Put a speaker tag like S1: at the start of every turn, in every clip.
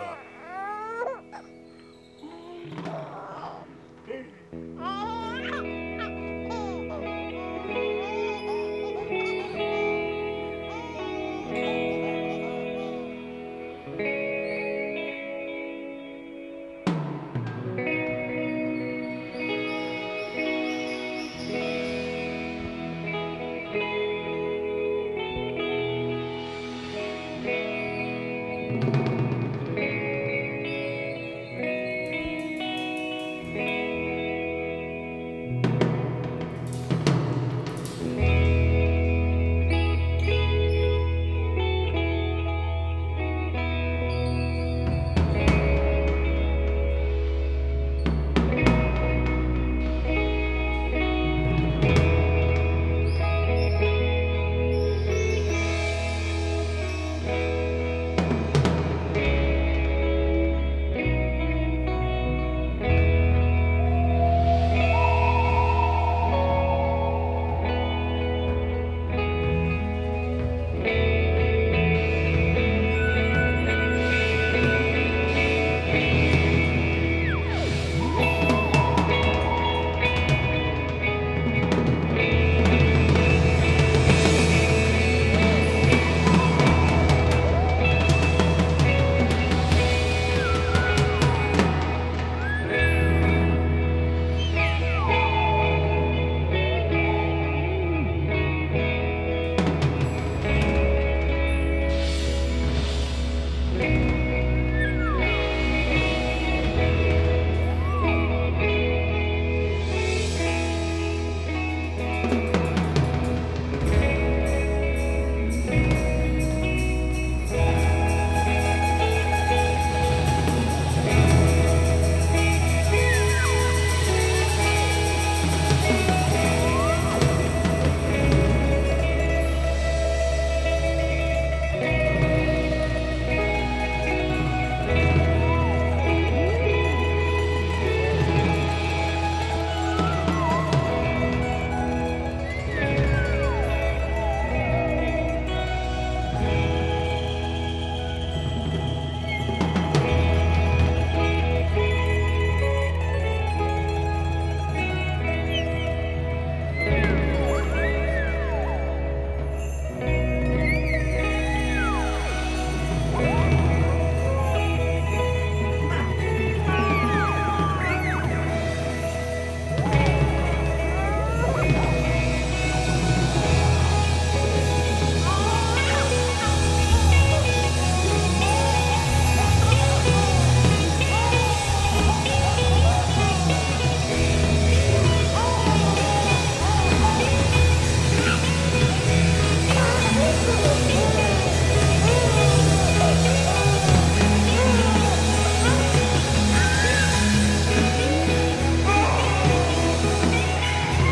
S1: up.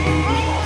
S2: Thank you.